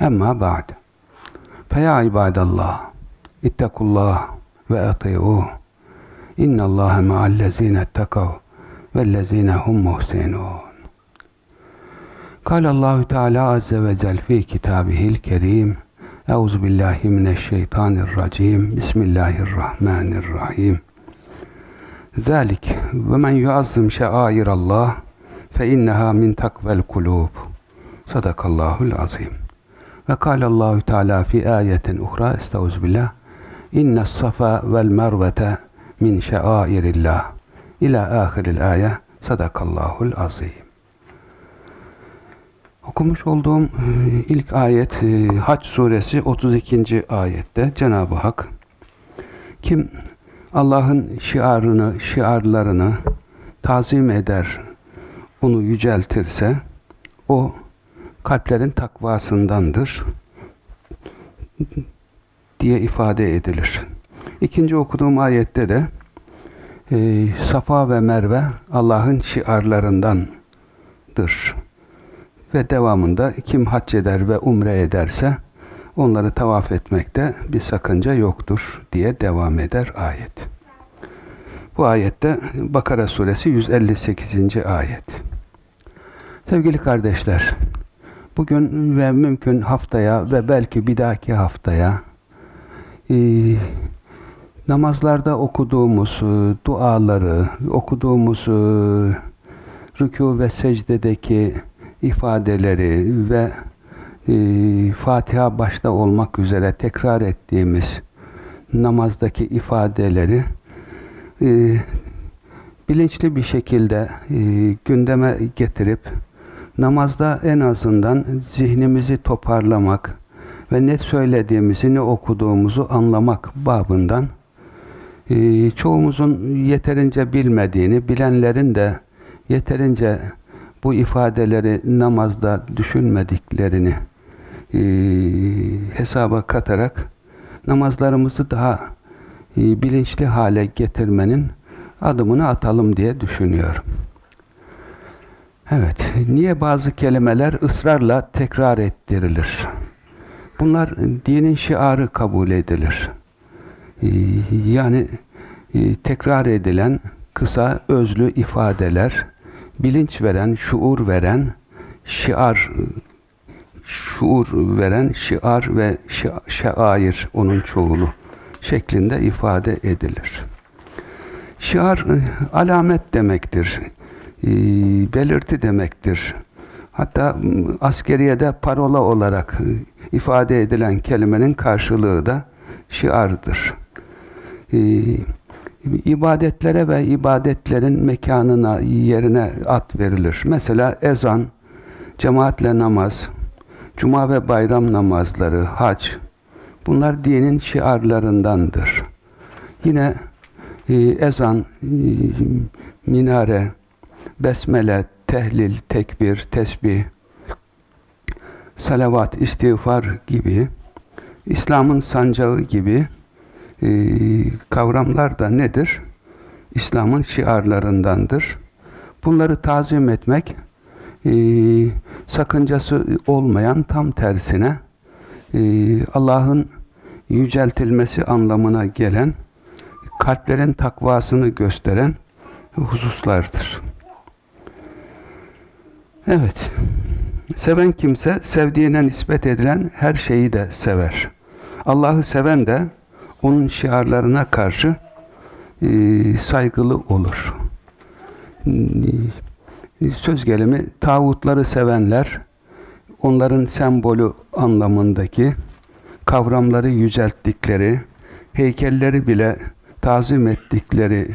Emma ba'd. Feya ibadallah, ittakullah ve ati'uh. İnnallâhe ma'allezîne ettekav vellezîne hum muhsinûn. قال الله تعالى عز وجل في كتابه الكريم أعوذ بالله من الشيطان الرجيم بسم الله الرحمن الرحيم ذلك ومن يعظم شعائر الله فإنها من تقوى القلوب صدق الله العظيم ve kâlallahu teâlâ fi âyetin uhra estağuzbillah inne safa vel mervete min şairillah ila ahiril aye sadakallahul azim. Okumuş olduğum e, ilk ayet e, Haç suresi 32. ayette Cenab-ı Hak kim Allah'ın şiarını, şiarlarını tazim eder, onu yüceltirse o kalplerin takvasındandır diye ifade edilir. İkinci okuduğum ayette de e, Safa ve Merve Allah'ın şiarlarındandır. Ve devamında kim hac eder ve umre ederse onları tavaf etmekte bir sakınca yoktur diye devam eder ayet. Bu ayette Bakara suresi 158. ayet. Sevgili kardeşler, bugün ve mümkün haftaya ve belki bir dahaki haftaya e, namazlarda okuduğumuz e, duaları, okuduğumuz e, rükû ve secdedeki ifadeleri ve e, Fatiha başta olmak üzere tekrar ettiğimiz namazdaki ifadeleri e, bilinçli bir şekilde e, gündeme getirip namazda en azından zihnimizi toparlamak ve ne söylediğimizi, ne okuduğumuzu anlamak babından e, çoğumuzun yeterince bilmediğini, bilenlerin de yeterince bu ifadeleri namazda düşünmediklerini e, hesaba katarak namazlarımızı daha e, bilinçli hale getirmenin adımını atalım diye düşünüyorum. Evet, niye bazı kelimeler ısrarla tekrar ettirilir? Bunlar dinin şiarı kabul edilir. E, yani e, tekrar edilen kısa, özlü ifadeler, bilinç veren, şuur veren, şiar, şuur veren şiar ve şair onun çoğulu şeklinde ifade edilir. Şiar alamet demektir, belirti demektir. Hatta askeriyede parola olarak ifade edilen kelimenin karşılığı da şiardır. İbadetlere ve ibadetlerin mekanına, yerine at verilir. Mesela ezan, cemaatle namaz, cuma ve bayram namazları, hac, bunlar dinin şiarlarındandır. Yine e, ezan, e, minare, besmele, tehlil, tekbir, tesbih, salavat, istiğfar gibi, İslam'ın sancağı gibi e, kavramlar da nedir? İslam'ın şiarlarındandır. Bunları tazim etmek e, sakıncası olmayan tam tersine e, Allah'ın yüceltilmesi anlamına gelen kalplerin takvasını gösteren hususlardır. Evet. Seven kimse sevdiğine nispet edilen her şeyi de sever. Allah'ı seven de onun şiarlarına karşı e, saygılı olur. E, söz gelimi tağutları sevenler onların sembolü anlamındaki kavramları yücelttikleri, heykelleri bile tazim ettikleri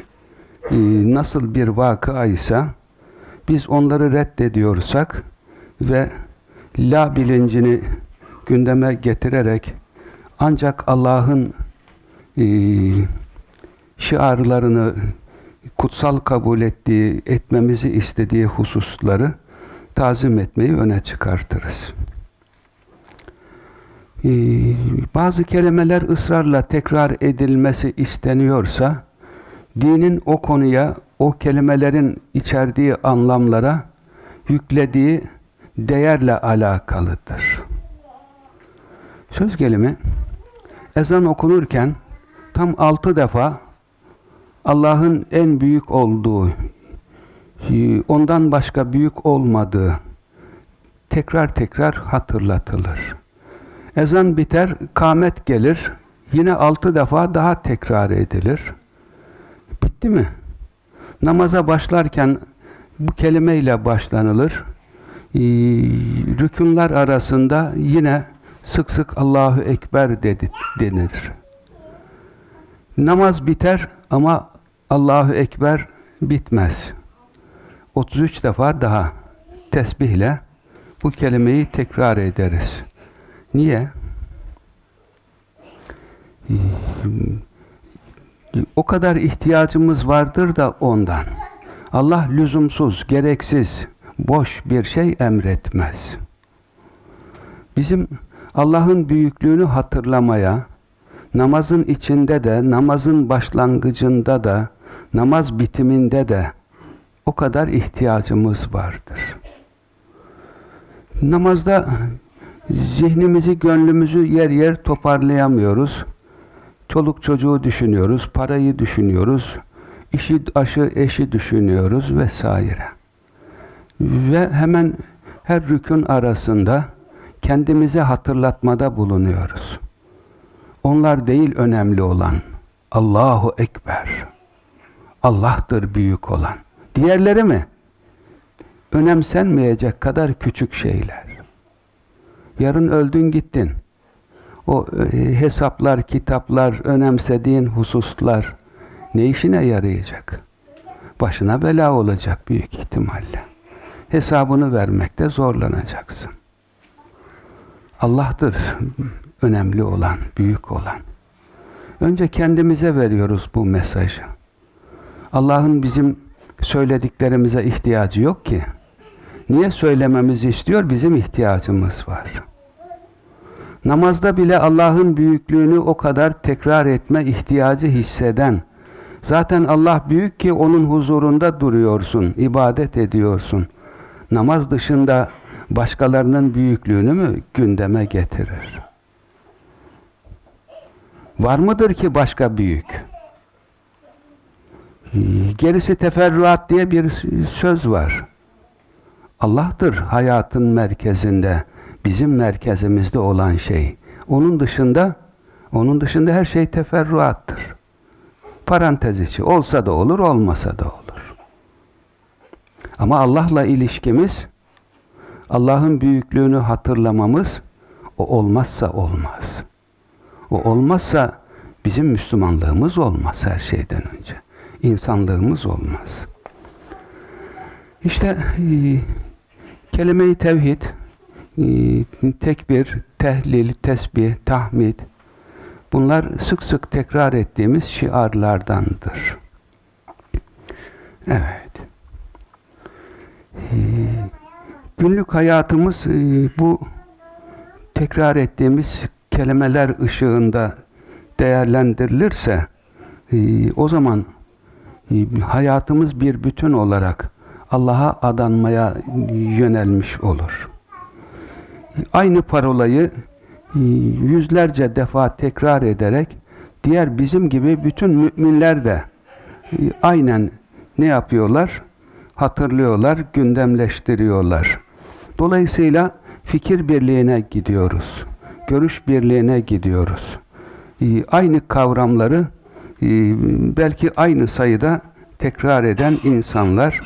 e, nasıl bir vakıa ise biz onları reddediyorsak ve la bilincini gündeme getirerek ancak Allah'ın e, şiarlarını kutsal kabul ettiği, etmemizi istediği hususları tazim etmeyi öne çıkartırız. Ee, bazı kelimeler ısrarla tekrar edilmesi isteniyorsa, dinin o konuya, o kelimelerin içerdiği anlamlara yüklediği değerle alakalıdır. Söz gelimi, ezan okunurken tam altı defa Allah'ın en büyük olduğu, ondan başka büyük olmadığı tekrar tekrar hatırlatılır. Ezan biter, kamet gelir, yine altı defa daha tekrar edilir. Bitti mi? Namaza başlarken bu kelimeyle başlanılır. Ee, rükunlar arasında yine sık sık Allahu Ekber dedi, denir. Namaz biter ama Allahu Ekber bitmez. 33 defa daha tesbihle bu kelimeyi tekrar ederiz. Niye? O kadar ihtiyacımız vardır da ondan. Allah lüzumsuz, gereksiz, boş bir şey emretmez. Bizim Allah'ın büyüklüğünü hatırlamaya, namazın içinde de, namazın başlangıcında da, namaz bitiminde de o kadar ihtiyacımız vardır. Namazda zihnimizi, gönlümüzü yer yer toparlayamıyoruz. Çoluk çocuğu düşünüyoruz, parayı düşünüyoruz, işi, aşı, eşi düşünüyoruz vesaire. Ve hemen her rükün arasında kendimize hatırlatmada bulunuyoruz. Onlar değil önemli olan. Allahu Ekber. Allah'tır büyük olan. Diğerleri mi? Önemsenmeyecek kadar küçük şeyler. Yarın öldün gittin. O e, hesaplar, kitaplar, önemsediğin hususlar ne işine yarayacak? Başına bela olacak büyük ihtimalle. Hesabını vermekte zorlanacaksın. Allah'tır önemli olan, büyük olan. Önce kendimize veriyoruz bu mesajı. Allah'ın bizim söylediklerimize ihtiyacı yok ki. Niye söylememizi istiyor? Bizim ihtiyacımız var. Namazda bile Allah'ın büyüklüğünü o kadar tekrar etme ihtiyacı hisseden, zaten Allah büyük ki onun huzurunda duruyorsun, ibadet ediyorsun. Namaz dışında başkalarının büyüklüğünü mü gündeme getirir? Var mıdır ki başka büyük? Gerisi teferruat diye bir söz var. Allah'tır hayatın merkezinde, bizim merkezimizde olan şey. Onun dışında, onun dışında her şey teferruattır. Parantez içi. Olsa da olur, olmasa da olur. Ama Allah'la ilişkimiz, Allah'ın büyüklüğünü hatırlamamız, o olmazsa olmaz. O olmazsa bizim Müslümanlığımız olmaz her şeyden önce. İnsanlığımız olmaz. İşte e, kelime-i tevhid, tekbir, tehlil, tesbih, tahmid bunlar sık sık tekrar ettiğimiz şiarlardandır. Evet. E, günlük hayatımız e, bu tekrar ettiğimiz kelimeler ışığında değerlendirilirse e, o zaman e, hayatımız bir bütün olarak Allah'a adanmaya yönelmiş olur. Aynı parolayı e, yüzlerce defa tekrar ederek diğer bizim gibi bütün müminler de aynen ne yapıyorlar? Hatırlıyorlar, gündemleştiriyorlar. Dolayısıyla fikir birliğine gidiyoruz görüş birliğine gidiyoruz. Ee, aynı kavramları e, belki aynı sayıda tekrar eden insanlar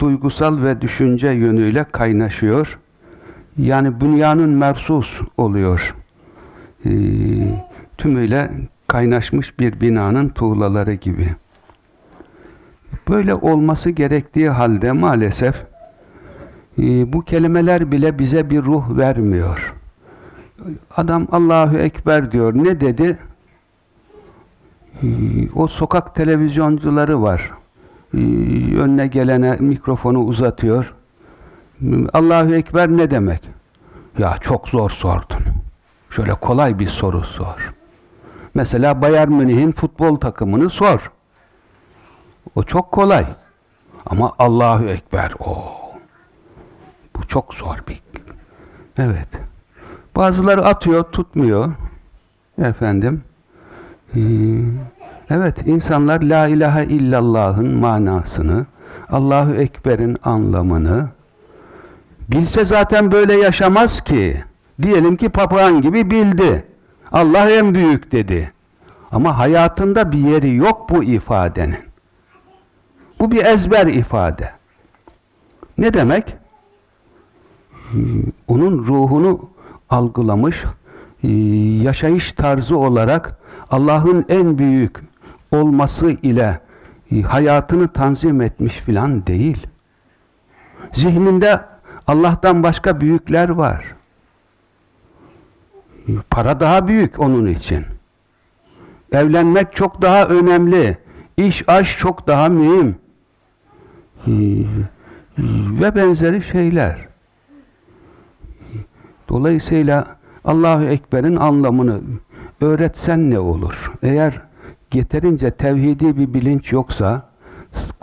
duygusal ve düşünce yönüyle kaynaşıyor. Yani dünyanın mersus oluyor. Ee, tümüyle kaynaşmış bir binanın tuğlaları gibi. Böyle olması gerektiği halde maalesef e, bu kelimeler bile bize bir ruh vermiyor Adam Allahu Ekber diyor. Ne dedi? Ee, o sokak televizyoncuları var. Ee, önüne gelene mikrofonu uzatıyor. Allahu Ekber ne demek? Ya çok zor sordun. Şöyle kolay bir soru sor. Mesela Bayern Münih'in futbol takımını sor. O çok kolay. Ama Allahu Ekber o. Bu çok zor bir. Evet. Bazıları atıyor, tutmuyor. Efendim. Ee, evet, insanlar La ilahe illallah'ın manasını, Allahu Ekber'in anlamını bilse zaten böyle yaşamaz ki. Diyelim ki papağan gibi bildi. Allah en büyük dedi. Ama hayatında bir yeri yok bu ifadenin. Bu bir ezber ifade. Ne demek? Onun ruhunu algılamış, yaşayış tarzı olarak Allah'ın en büyük olması ile hayatını tanzim etmiş filan değil. Zihninde Allah'tan başka büyükler var. Para daha büyük onun için. Evlenmek çok daha önemli. İş aş çok daha mühim. Ve benzeri şeyler. Dolayısıyla Allahu Ekber'in anlamını öğretsen ne olur? Eğer yeterince tevhidi bir bilinç yoksa,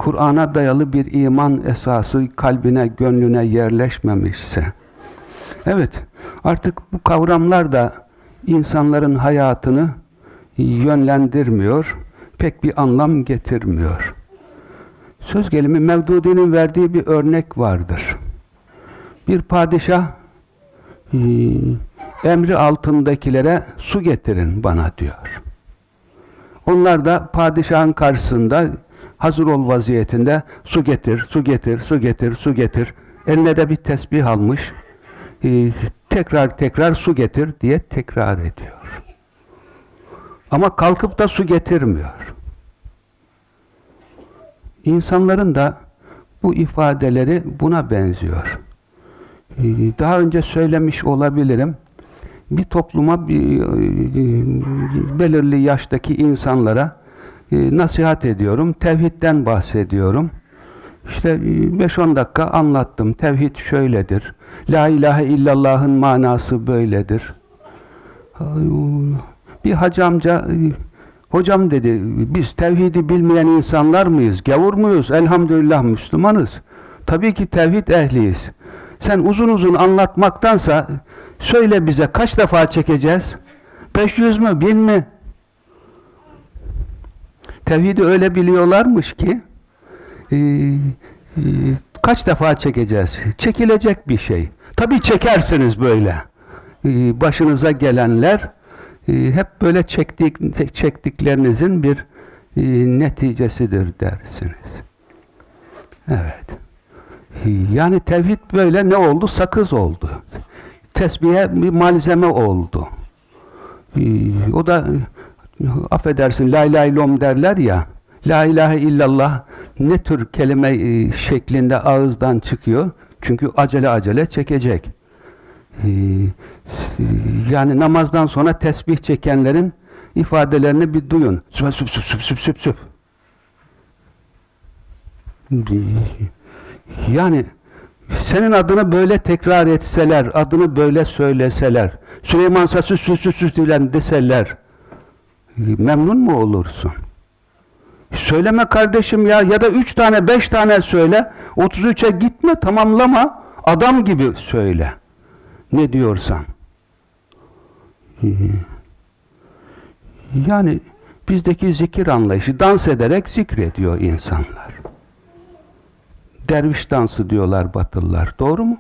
Kur'an'a dayalı bir iman esası kalbine, gönlüne yerleşmemişse, evet, artık bu kavramlar da insanların hayatını yönlendirmiyor, pek bir anlam getirmiyor. Söz gelimi Mevdudi'nin verdiği bir örnek vardır. Bir padişah e, emri altındakilere su getirin bana diyor. Onlar da padişahın karşısında hazır ol vaziyetinde su getir, su getir, su getir, su getir. Eline de bir tesbih almış. E, tekrar tekrar su getir diye tekrar ediyor. Ama kalkıp da su getirmiyor. İnsanların da bu ifadeleri buna benziyor. Ee, daha önce söylemiş olabilirim. Bir topluma, bir, e, belirli yaştaki insanlara e, nasihat ediyorum. Tevhidden bahsediyorum. İşte 5-10 e, dakika anlattım. Tevhid şöyledir. La ilahe illallah'ın manası böyledir. Bir hacı amca Hocam dedi, biz tevhidi bilmeyen insanlar mıyız? Gavur muyuz? Elhamdülillah Müslümanız. Tabii ki tevhid ehliyiz. Sen uzun uzun anlatmaktansa söyle bize kaç defa çekeceğiz? 500 mü? 1000 mi? Tevhidi öyle biliyorlarmış ki e, e, kaç defa çekeceğiz? Çekilecek bir şey. Tabii çekersiniz böyle. E, başınıza gelenler e, hep böyle çektik, çektiklerinizin bir e, neticesidir dersiniz. Evet. E, yani tevhid böyle ne oldu? Sakız oldu. Tesbihe bir malzeme oldu. E, o da affedersin la ilahe illom derler ya la ilahe illallah ne tür kelime e, şeklinde ağızdan çıkıyor? Çünkü acele acele çekecek. Ee, yani namazdan sonra tesbih çekenlerin ifadelerini bir duyun. Süp süp süp süp süp süp süp. Yani senin adını böyle tekrar etseler, adını böyle söyleseler, Süleyman Sası süs süs süs dilen deseler, memnun mu olursun? Söyleme kardeşim ya, ya da üç tane, beş tane söyle, 33'e gitme, tamamlama, adam gibi söyle ne diyorsan. Yani bizdeki zikir anlayışı dans ederek zikrediyor insanlar. Derviş dansı diyorlar Batılılar. Doğru mu?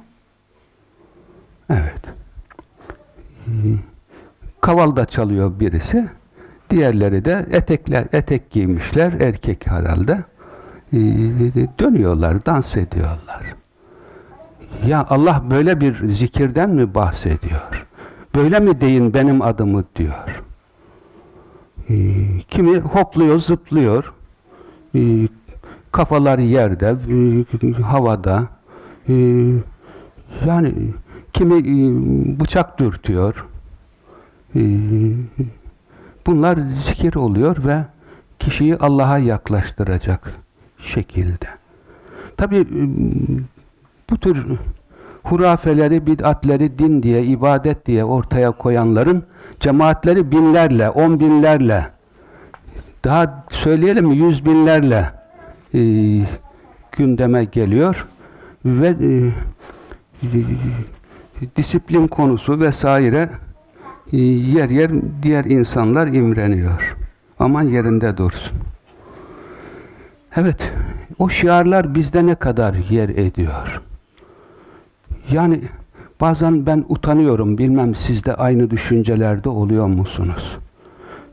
Evet. Kavalda çalıyor birisi. Diğerleri de etekler, etek giymişler. Erkek herhalde. Dönüyorlar, dans ediyorlar. Ya Allah böyle bir zikirden mi bahsediyor? Böyle mi deyin benim adımı diyor. Ee, kimi hopluyor, zıplıyor. Ee, kafalar yerde, e, havada. Yani kimi e, bıçak dürtüyor. Bunlar zikir oluyor ve kişiyi Allah'a yaklaştıracak şekilde. Tabi e, bu tür hurafeleri, bid'atleri din diye, ibadet diye ortaya koyanların cemaatleri binlerle, on binlerle, daha söyleyelim mi yüz binlerle e, gündeme geliyor ve e, disiplin konusu vesaire yer yer diğer insanlar imreniyor. Aman yerinde dursun. Evet, o şiarlar bizde ne kadar yer ediyor? Yani bazen ben utanıyorum, bilmem siz de aynı düşüncelerde oluyor musunuz?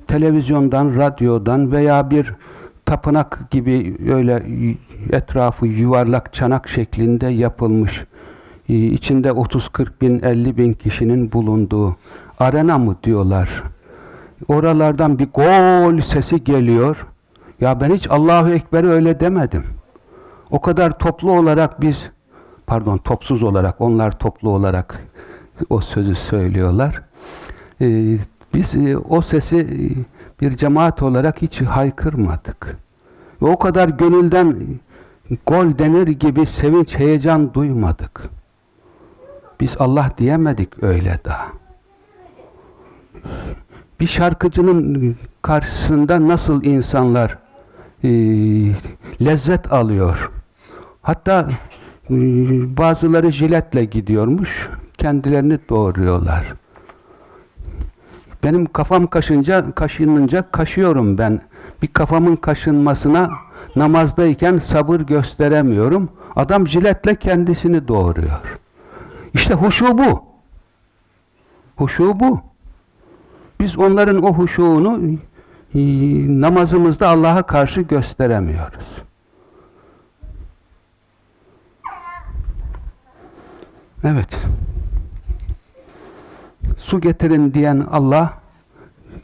Televizyondan, radyodan veya bir tapınak gibi öyle etrafı yuvarlak çanak şeklinde yapılmış, e, içinde 30-40 bin, 50 bin kişinin bulunduğu arena mı diyorlar? Oralardan bir gol sesi geliyor. Ya ben hiç Allahu Ekber'i öyle demedim. O kadar toplu olarak biz, pardon topsuz olarak, onlar toplu olarak o sözü söylüyorlar. Ee, biz e, o sesi e, bir cemaat olarak hiç haykırmadık. Ve o kadar gönülden gol denir gibi sevinç, heyecan duymadık. Biz Allah diyemedik öyle daha. Bir şarkıcının karşısında nasıl insanlar e, lezzet alıyor. Hatta e, bazıları jiletle gidiyormuş, kendilerini doğuruyorlar. Benim kafam kaşınca, kaşınınca kaşıyorum ben. Bir kafamın kaşınmasına namazdayken sabır gösteremiyorum. Adam jiletle kendisini doğuruyor. İşte huşu bu. Huşu bu. Biz onların o huşuğunu e, namazımızda Allah'a karşı gösteremiyoruz. Evet. Su getirin diyen Allah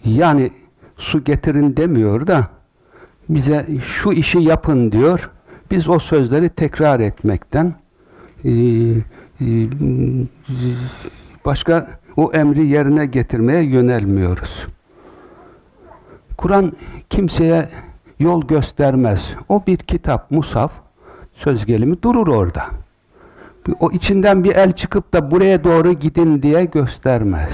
yani su getirin demiyor da bize şu işi yapın diyor. Biz o sözleri tekrar etmekten e, e, başka o emri yerine getirmeye yönelmiyoruz. Kur'an kimseye yol göstermez. O bir kitap, musaf, söz gelimi durur orada. O içinden bir el çıkıp da buraya doğru gidin diye göstermez.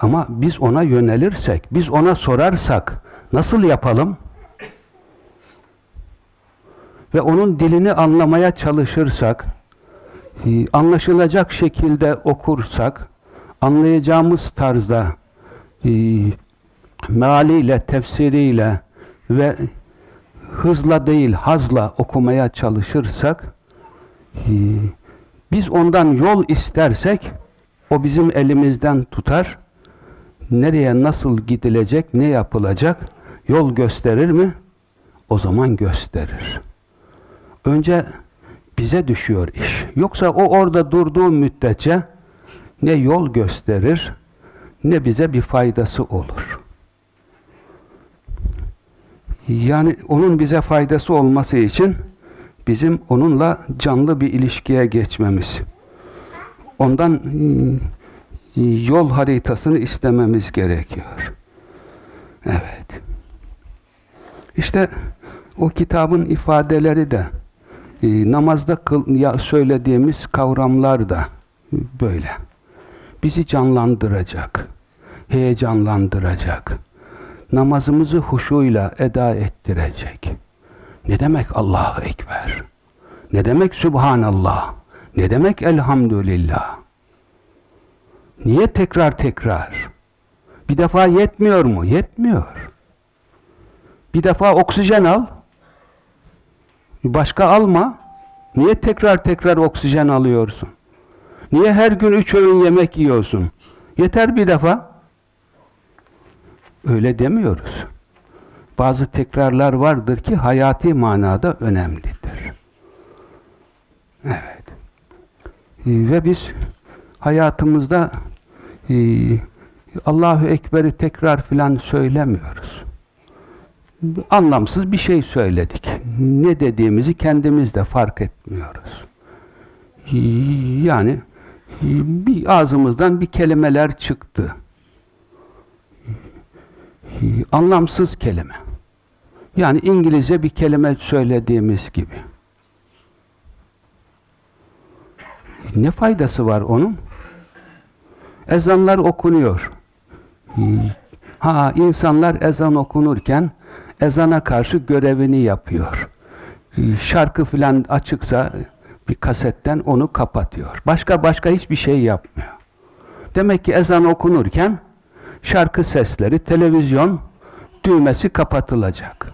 Ama biz ona yönelirsek, biz ona sorarsak nasıl yapalım? Ve onun dilini anlamaya çalışırsak, anlaşılacak şekilde okursak, anlayacağımız tarzda e, mealiyle, tefsiriyle ve hızla değil hazla okumaya çalışırsak e, biz ondan yol istersek o bizim elimizden tutar nereye nasıl gidilecek, ne yapılacak yol gösterir mi? O zaman gösterir. Önce bize düşüyor iş. Yoksa o orada durduğu müddetçe ne yol gösterir ne bize bir faydası olur. Yani onun bize faydası olması için bizim onunla canlı bir ilişkiye geçmemiz. Ondan e, yol haritasını istememiz gerekiyor. Evet. İşte o kitabın ifadeleri de e, namazda kıl, ya söylediğimiz kavramlar da böyle. Bizi canlandıracak, heyecanlandıracak, namazımızı huşuyla eda ettirecek. Ne demek Allahu Ekber? Ne demek Subhanallah? Ne demek Elhamdülillah? Niye tekrar tekrar? Bir defa yetmiyor mu? Yetmiyor. Bir defa oksijen al, Başka alma. Niye tekrar tekrar oksijen alıyorsun? Niye her gün üç öğün yemek yiyorsun? Yeter bir defa. Öyle demiyoruz. Bazı tekrarlar vardır ki hayati manada önemlidir. Evet. Ee, ve biz hayatımızda e, Allahu Ekber'i tekrar filan söylemiyoruz anlamsız bir şey söyledik. Ne dediğimizi kendimiz de fark etmiyoruz. Yani bir ağzımızdan bir kelimeler çıktı. anlamsız kelime. Yani İngilizce bir kelime söylediğimiz gibi. Ne faydası var onun? Ezanlar okunuyor. Ha insanlar ezan okunurken ezana karşı görevini yapıyor. Şarkı filan açıksa bir kasetten onu kapatıyor. Başka başka hiçbir şey yapmıyor. Demek ki ezan okunurken şarkı sesleri, televizyon düğmesi kapatılacak.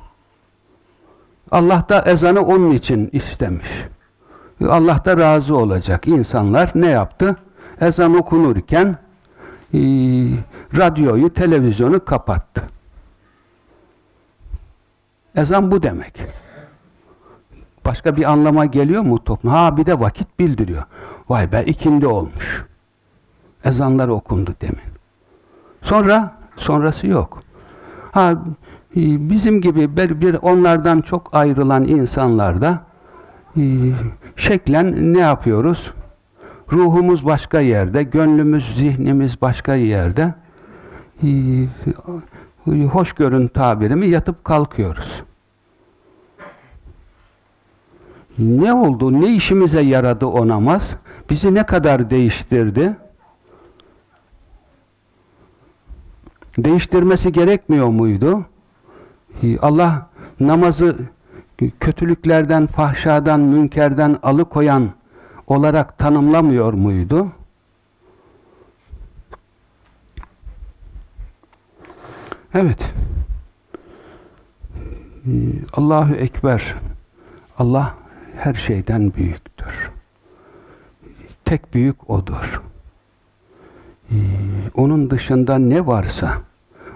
Allah da ezanı onun için istemiş. Allah da razı olacak. İnsanlar ne yaptı? Ezan okunurken e, radyoyu, televizyonu kapattı. Ezan bu demek. Başka bir anlama geliyor mu toplum? Ha bir de vakit bildiriyor. Vay be ikindi olmuş. Ezanlar okundu demin. Sonra sonrası yok. Ha e, bizim gibi bir, bir onlardan çok ayrılan insanlarda e, şeklen ne yapıyoruz? Ruhumuz başka yerde, gönlümüz, zihnimiz başka yerde. Hoş görün tabirimi yatıp kalkıyoruz. Ne oldu? Ne işimize yaradı o namaz? Bizi ne kadar değiştirdi? Değiştirmesi gerekmiyor muydu? Allah namazı kötülüklerden, fahşadan, münkerden alıkoyan olarak tanımlamıyor muydu? Evet. Allahu Ekber. Allah her şeyden büyüktür. Tek büyük O'dur. Onun dışında ne varsa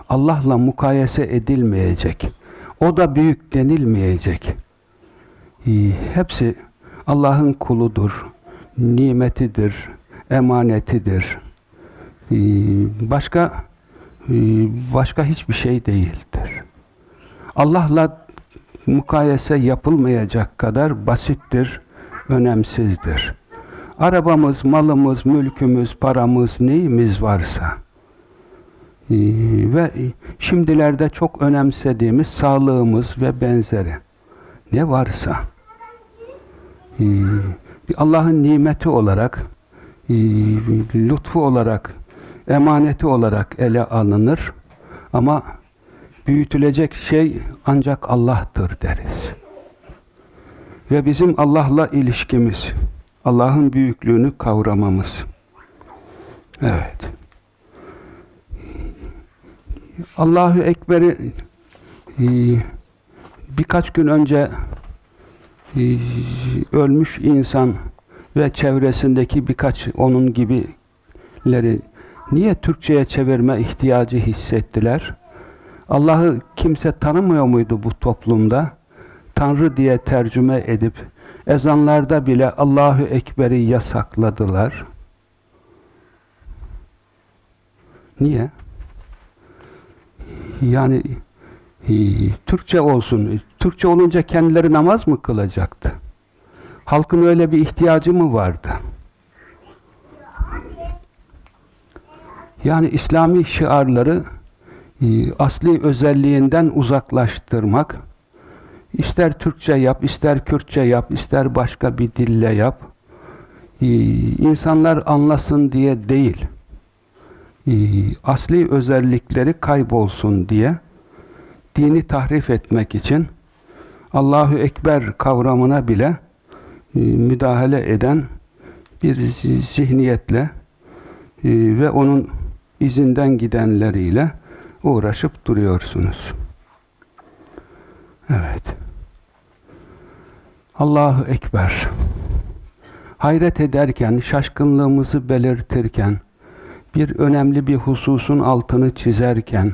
Allah'la mukayese edilmeyecek. O da büyük denilmeyecek. Hepsi Allah'ın kuludur, nimetidir, emanetidir. Başka başka hiçbir şey değildir. Allah'la mukayese yapılmayacak kadar basittir, önemsizdir. Arabamız, malımız, mülkümüz, paramız, neyimiz varsa ve şimdilerde çok önemsediğimiz sağlığımız ve benzeri ne varsa Allah'ın nimeti olarak lütfu olarak emaneti olarak ele alınır ama büyütülecek şey ancak Allah'tır deriz. Ve bizim Allah'la ilişkimiz, Allah'ın büyüklüğünü kavramamız. Evet. Allahu Ekber'i e, birkaç gün önce e, ölmüş insan ve çevresindeki birkaç onun gibileri niye Türkçe'ye çevirme ihtiyacı hissettiler? Allah'ı kimse tanımıyor muydu bu toplumda? Tanrı diye tercüme edip ezanlarda bile Allahu Ekber'i yasakladılar. Niye? Yani e, Türkçe olsun. Türkçe olunca kendileri namaz mı kılacaktı? Halkın öyle bir ihtiyacı mı vardı? Yani İslami şiarları e, asli özelliğinden uzaklaştırmak, ister Türkçe yap, ister Kürtçe yap, ister başka bir dille yap, e, insanlar anlasın diye değil, e, asli özellikleri kaybolsun diye dini tahrif etmek için Allahu Ekber kavramına bile müdahale eden bir zihniyetle ve onun izinden gidenleriyle uğraşıp duruyorsunuz. Evet. Allahu Ekber. Hayret ederken, şaşkınlığımızı belirtirken, bir önemli bir hususun altını çizerken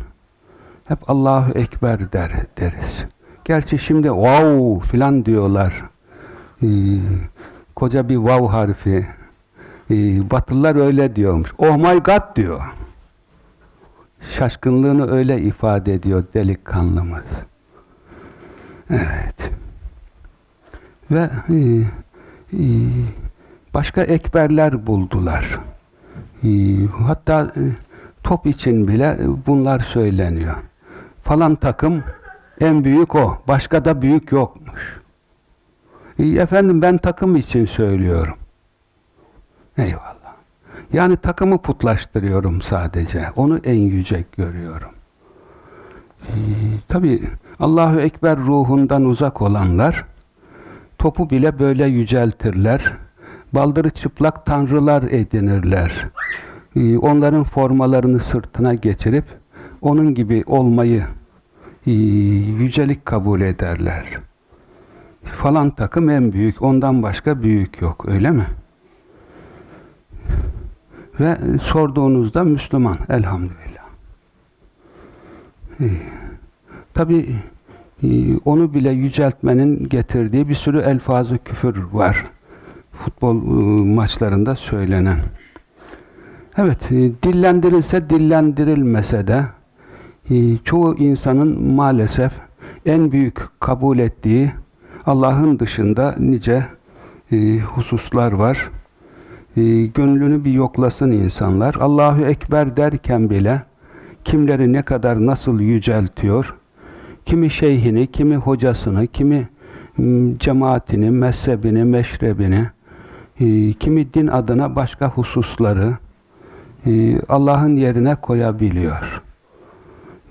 hep Allahu Ekber der, deriz. Gerçi şimdi wow filan diyorlar. Ee, koca bir wow harfi. Ee, Batılılar öyle diyormuş. Oh my God diyor. Şaşkınlığını öyle ifade ediyor delikanlımız. Evet. Ve e, e, başka ekberler buldular. E, hatta e, top için bile bunlar söyleniyor. falan takım en büyük o. Başka da büyük yokmuş. E, efendim ben takım için söylüyorum. Eyvallah. Yani takımı putlaştırıyorum sadece. Onu en yüce görüyorum. Ee, Tabi Allahu Ekber ruhundan uzak olanlar topu bile böyle yüceltirler. Baldırı çıplak tanrılar edinirler. Ee, onların formalarını sırtına geçirip onun gibi olmayı e, yücelik kabul ederler. Falan takım en büyük, ondan başka büyük yok, öyle mi? Ve sorduğunuzda Müslüman, elhamdülillah. Tabi e, onu bile yüceltmenin getirdiği bir sürü elfazı küfür var. Futbol e, maçlarında söylenen. Evet, e, dillendirilse dillendirilmese de çoğu insanın maalesef en büyük kabul ettiği Allah'ın dışında nice hususlar var. Gönlünü bir yoklasın insanlar. Allahu Ekber derken bile kimleri ne kadar nasıl yüceltiyor, kimi şeyhini, kimi hocasını, kimi cemaatini, mezhebini, meşrebini, e, kimi din adına başka hususları e, Allah'ın yerine koyabiliyor.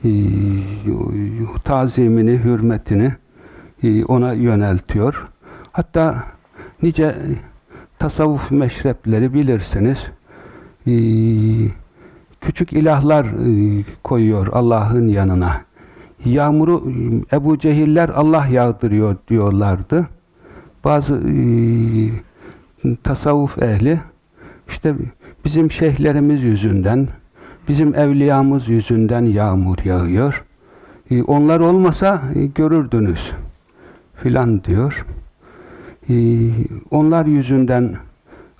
E, tazimini, hürmetini ona yöneltiyor. Hatta nice tasavvuf meşrepleri bilirsiniz küçük ilahlar e, koyuyor Allah'ın yanına. Yağmuru e, Ebu Cehiller Allah yağdırıyor diyorlardı. Bazı e, tasavvuf ehli işte bizim şeyhlerimiz yüzünden, bizim evliyamız yüzünden yağmur yağıyor. E, onlar olmasa görürdünüz filan diyor. E, onlar yüzünden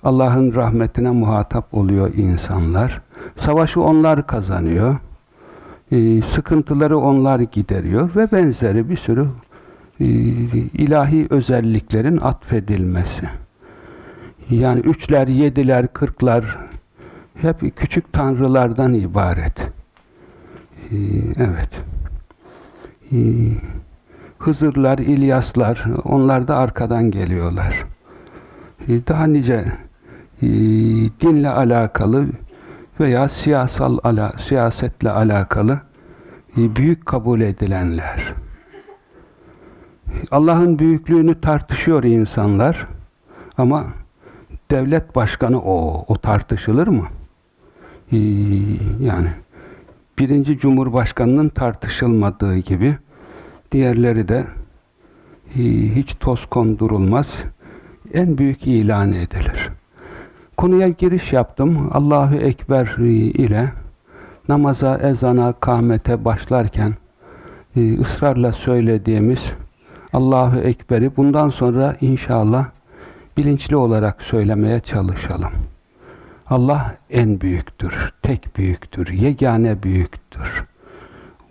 Allah'ın rahmetine muhatap oluyor insanlar. Savaşı onlar kazanıyor. E, sıkıntıları onlar gideriyor ve benzeri bir sürü e, ilahi özelliklerin atfedilmesi. Yani üçler, yediler, kırklar hep küçük tanrılardan ibaret. E, evet. Hızırlar, İlyaslar, onlar da arkadan geliyorlar. E, daha nice e, dinle alakalı veya siyasal ala, siyasetle alakalı e, büyük kabul edilenler. Allah'ın büyüklüğünü tartışıyor insanlar ama devlet başkanı o, o tartışılır mı? Yani birinci cumhurbaşkanının tartışılmadığı gibi diğerleri de e, hiç toz kondurulmaz en büyük ilan edilir. Konuya giriş yaptım. Allahu Ekber ile namaza, ezana, kâmete başlarken e, ısrarla söylediğimiz Allahu Ekber'i bundan sonra inşallah bilinçli olarak söylemeye çalışalım. Allah en büyüktür, tek büyüktür, yegane büyüktür.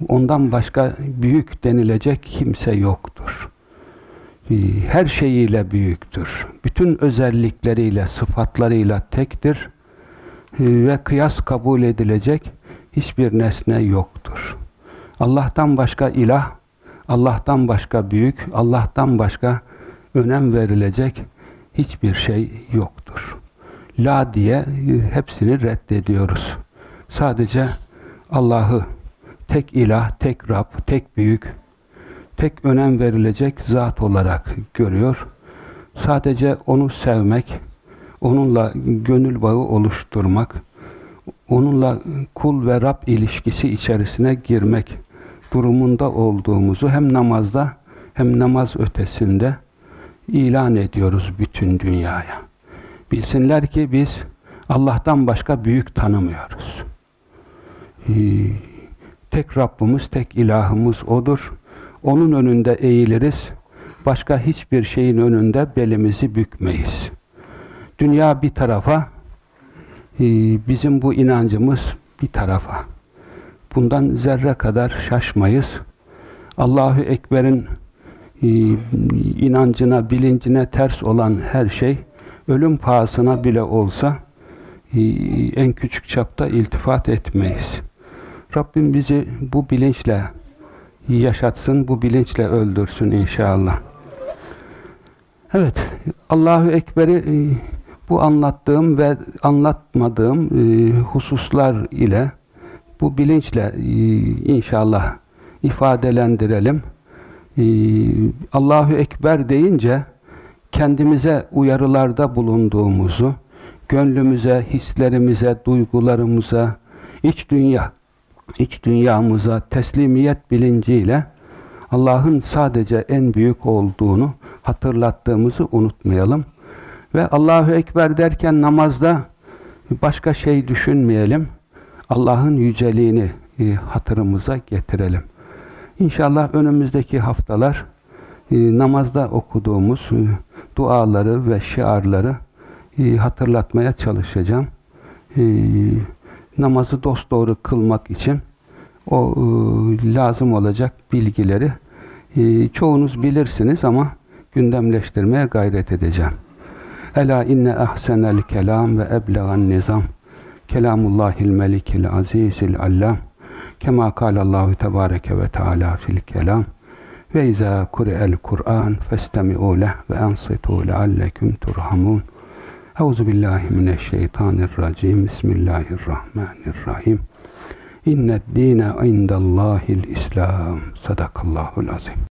Ondan başka büyük denilecek kimse yoktur. Ee, her şeyiyle büyüktür. Bütün özellikleriyle, sıfatlarıyla tektir ee, ve kıyas kabul edilecek hiçbir nesne yoktur. Allah'tan başka ilah, Allah'tan başka büyük, Allah'tan başka önem verilecek hiçbir şey yoktur. La diye e, hepsini reddediyoruz. Sadece Allah'ı tek ilah, tek Rab, tek büyük, tek önem verilecek zat olarak görüyor. Sadece onu sevmek, onunla gönül bağı oluşturmak, onunla kul ve Rab ilişkisi içerisine girmek durumunda olduğumuzu hem namazda hem namaz ötesinde ilan ediyoruz bütün dünyaya. Bilsinler ki biz Allah'tan başka büyük tanımıyoruz. Tek Rabbimiz, tek ilahımız O'dur. Onun önünde eğiliriz. Başka hiçbir şeyin önünde belimizi bükmeyiz. Dünya bir tarafa, e, bizim bu inancımız bir tarafa. Bundan zerre kadar şaşmayız. Allahu Ekber'in e, inancına, bilincine ters olan her şey, ölüm pahasına bile olsa e, en küçük çapta iltifat etmeyiz. Rabbim bizi bu bilinçle yaşatsın, bu bilinçle öldürsün inşallah. Evet, Allahu Ekber'i e, bu anlattığım ve anlatmadığım e, hususlar ile bu bilinçle e, inşallah ifadelendirelim. Allahu Ekber deyince kendimize uyarılarda bulunduğumuzu, gönlümüze, hislerimize, duygularımıza, iç dünya, iç dünyamıza teslimiyet bilinciyle Allah'ın sadece en büyük olduğunu hatırlattığımızı unutmayalım. Ve Allahu Ekber derken namazda başka şey düşünmeyelim. Allah'ın yüceliğini e, hatırımıza getirelim. İnşallah önümüzdeki haftalar e, namazda okuduğumuz e, duaları ve şiarları hatırlatmaya çalışacağım. Namazı dosdoğru kılmak için o lazım olacak bilgileri çoğunuz bilirsiniz ama gündemleştirmeye gayret edeceğim. Ela inne ahsenel kelam ve eblegan nizam. Kelamullahil melikil azizil allam. Kema kâlallahu tebâreke ve teâlâ fil kelam. Ve izâ kuri'el Kur'an festemi'û leh ve ansitû lealleküm turhamun. Euzu billahi mineşşeytanirracim. Bismillahirrahmanirrahim. İnned dîne indallâhil İslam. Sadakallahul azim.